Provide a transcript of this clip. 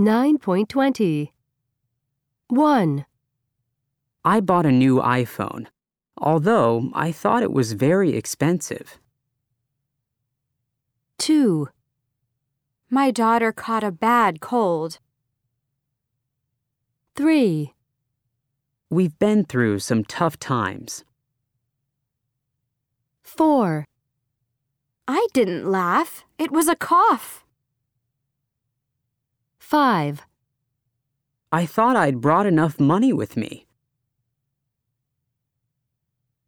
9.20 1. I bought a new iPhone, although I thought it was very expensive. 2. My daughter caught a bad cold. 3. We've been through some tough times. 4. I didn't laugh. It was a cough. 5. I thought I'd brought enough money with me.